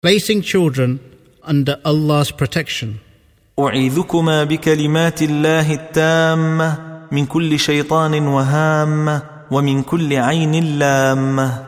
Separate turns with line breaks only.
placing children under Allah's protection.
أعيذكما بكلمات الله التامة من كل شيطان وهامة ومن كل عين لامة